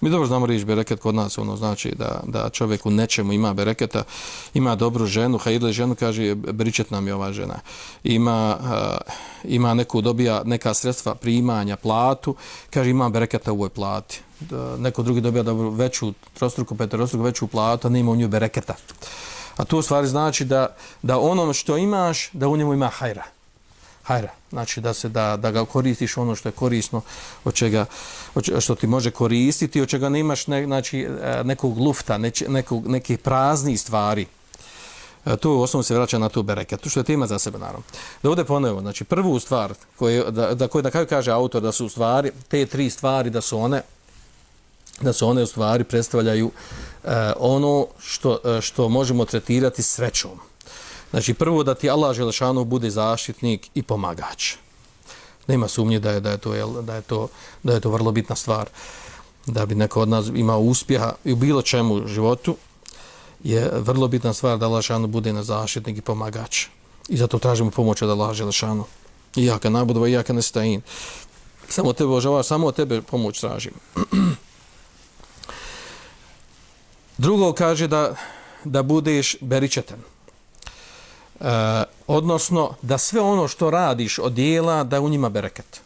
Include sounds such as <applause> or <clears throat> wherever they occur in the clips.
Mi dobro znamo riječ bereket kod nas, ono znači da, da čovjek u nečemu ima bereketa, ima dobru ženu, hajde ženu kaže bričet nam je ova žena. Ima, uh, ima neku dobija neka sredstva primanja, platu, kaže ima bereketa u ovoj plati. Da neko drugi dobija dobru veću, trostruku, peterostruku veću platu, a nema u nju bereketa. A to u stvari znači da, da ono što imaš, da u njemu ima hajra hajra. Znači da se da, da ga koristiš ono što je korisno, od čega, od čega što ti može koristiti, od čega nemaš ne, znači, e, nekog lufta, neč, nekog, neke prazni stvari. E, to u osnovu se vraća na tu bereket. To što je tema za sebe, naravno. Da ovdje ponovimo, znači prvu stvar koje, da, da, koje, na kraju kaže autor da su u stvari, te tri stvari da su one da su one u stvari predstavljaju uh, ono što, uh, što možemo tretirati srećom. Znači prvo da ti Allah Želešanu bude zaštitnik i pomagač. Nema sumnje da je, da je, to, da je, to, da je to vrlo bitna stvar. Da bi neko od nas imao uspjeha i u bilo čemu u životu je vrlo bitna stvar da Allah Želešanu bude na zaštitnik i pomagač. I zato tražimo pomoć od Allah Želešanu. I nabudova, i nestajin. Samo tebe ožavaš, samo tebe pomoć tražim. <clears throat> Drugo kaže da, da budeš beričetan. E, odnosno da sve ono što radiš od dijela da u njima bereket.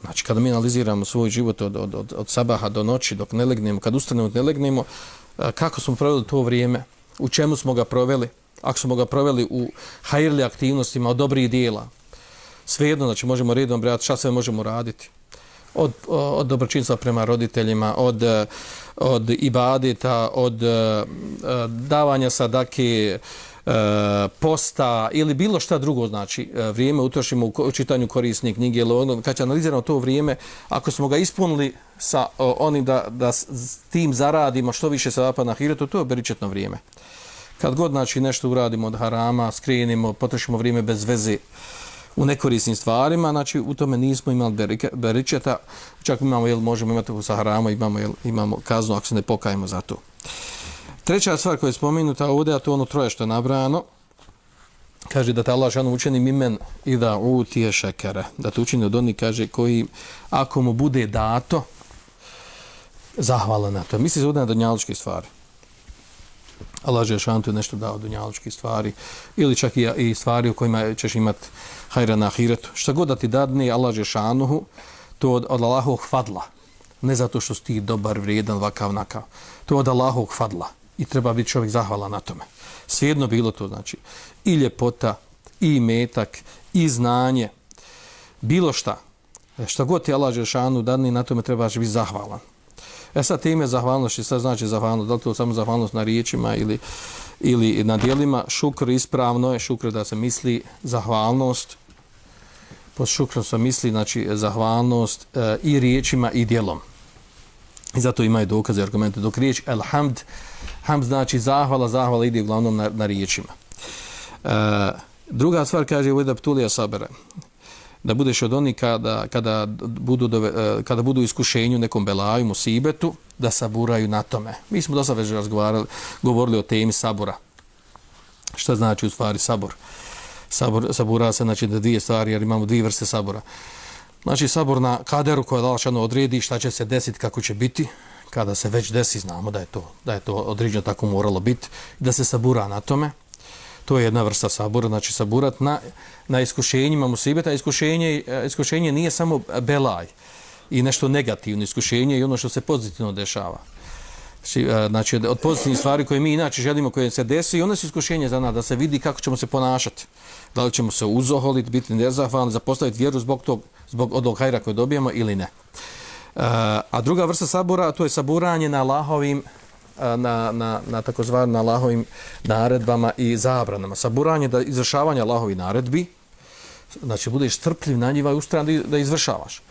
Znači kada mi analiziramo svoj život od, od, od, od sabaha do noći dok ne legnemo, kad ustanemo ne legnemo, e, kako smo proveli to vrijeme, u čemu smo ga proveli, ako smo ga proveli u hajrli aktivnostima od dobrih dijela, svejedno, znači možemo redom brati šta sve možemo raditi, od, od dobročinstva prema roditeljima, od, od ibadita, od e, davanja sadake, E, posta ili bilo šta drugo, znači e, vrijeme utrošimo u čitanju korisne knjige ili ono, kad će analiziramo to vrijeme, ako smo ga ispunili sa onim da, da s tim zaradimo što više sa vapa na hiretu, to je beričetno vrijeme. Kad god znači, nešto uradimo od harama, skrenimo, potrošimo vrijeme bez veze u nekorisnim stvarima, znači u tome nismo imali beričeta, čak imamo, jel, možemo imati sa harama, imamo, jel, imamo kaznu ako se ne pokajemo za to. Treća stvar koja je spomenuta ovdje, a to ono troje što je nabrano, kaže da te Allah žanu učeni mimen i da utije šekere, da te učini od onih, kaže, koji ako mu bude dato, zahvala na to. Misli se ovdje na donjaličke stvari. Allah žanu tu nešto dao donjaličke stvari ili čak i, i stvari u kojima ćeš imati hajra na ahiretu. Šta god da ti dadne, Allah žanu to od, od Allahovog fadla. Ne zato što si ti dobar, vrijedan, vakav, nakav. To od Allahovog fadla i treba biti čovjek zahvala na tome. Svijedno bilo to, znači, i ljepota, i metak, i znanje, bilo šta. E, šta god ti Allah Žešanu dani, na tome trebaš biti zahvalan. E sad time zahvalnost, šta znači zahvalnost? Da li to samo zahvalnost na riječima ili, ili na dijelima? Šukr ispravno je, šukr da se misli zahvalnost, pod šukrom se misli znači, zahvalnost e, i riječima i dijelom. I zato imaju dokaze i argumente. Dok riječ elhamd, hamd znači zahvala, zahvala ide uglavnom na, na riječima. E, druga stvar kaže u Ptulija sabere, da budeš od onih kada, kada, budu dove, e, kada budu iskušenju nekom belaju, musibetu, da saburaju na tome. Mi smo dosta već razgovarali, govorili o temi sabora. Šta znači u stvari sabor? Sabor, sabura se znači da dvije stvari, jer imamo dvije vrste sabora. Znači sabor na kaderu koja dalšano odredi šta će se desiti, kako će biti, kada se već desi, znamo da je to, da je to određeno tako moralo biti, da se sabura na tome. To je jedna vrsta sabura, znači saburat na, na iskušenjima musibeta. Iskušenje, iskušenje nije samo belaj i nešto negativno iskušenje i ono što se pozitivno dešava. Znači, e, znači od pozitivnih stvari koje mi inače želimo koje se desi i ono su iskušenje za nas da se vidi kako ćemo se ponašati. Da li ćemo se uzoholiti, biti nezahvalni, zapostaviti vjeru zbog, tog, zbog odog hajra koje dobijemo ili ne. Uh, a druga vrsta sabura, to je saburanje na Allahovim e, na, na, na takozvanim Allahovim naredbama i zabranama. Saburanje da izvršavanje Allahovi naredbi, znači budeš strpljiv na njiva i ustrajan da, da izvršavaš.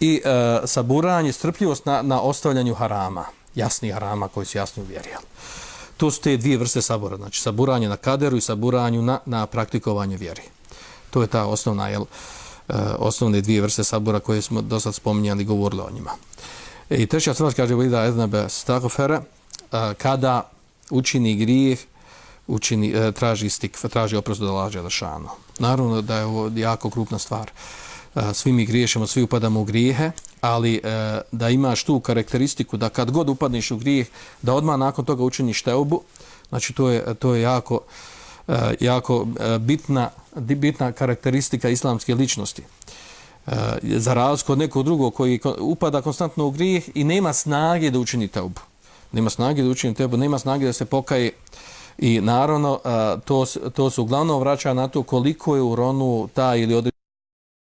I uh, saburanje, strpljivost na, na ostavljanju harama, jasni harama koji su jasni uvjerijali. To su te dvije vrste sabora, znači saburanje na kaderu i saburanju na, na praktikovanje vjeri. To je ta osnovna, jel, uh, e, osnovne dvije vrste sabora koje smo do sad spominjali i govorili o njima. E, I treća stvar kaže Vida Ednebe Stagofere, uh, kada učini grijeh, učini, e, traži stik, traži oprost od lađe Đelešanu. Naravno da je ovo jako krupna stvar. E, svi mi griješimo, svi upadamo u grijehe, ali e, da imaš tu karakteristiku da kad god upadneš u grijeh, da odmah nakon toga učiniš teubu, znači to je, to je jako, e, Eh, jako eh, bitna, bitna karakteristika islamske ličnosti. Eh, za razliku od nekog drugog koji upada konstantno u grijeh i nema snage da učini teubu. Nema snage da učini teubu, nema snage da se pokaje i naravno to, to se uglavnom vraća na to koliko je uronu ta ili određena